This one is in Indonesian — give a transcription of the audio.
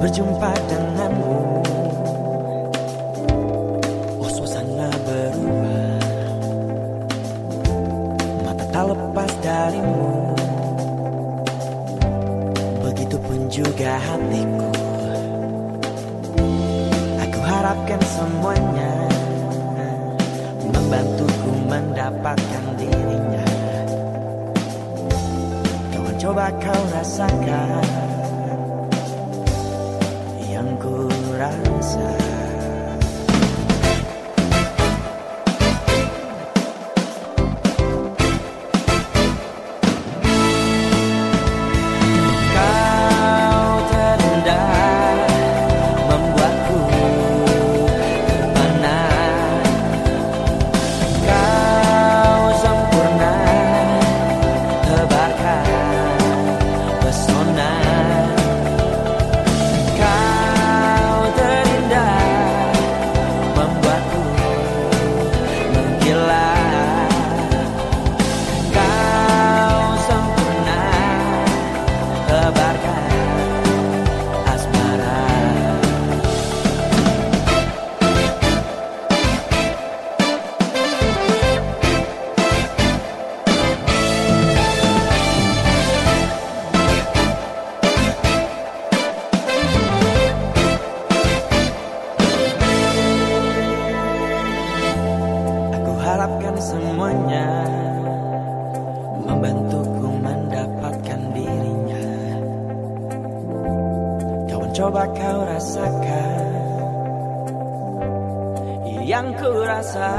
berjumpa denganmu. Oh suasana berubah. Mata tak lepas darimu. Begitupun juga hatiku. Aku harapkan semuanya Membantuku mendapatkan dirinya. Kawan coba kau rasakan. your eyes. semuanya Membantuku mendapatkan dirinya. Kawan coba kau rasakan Yang ku rasa.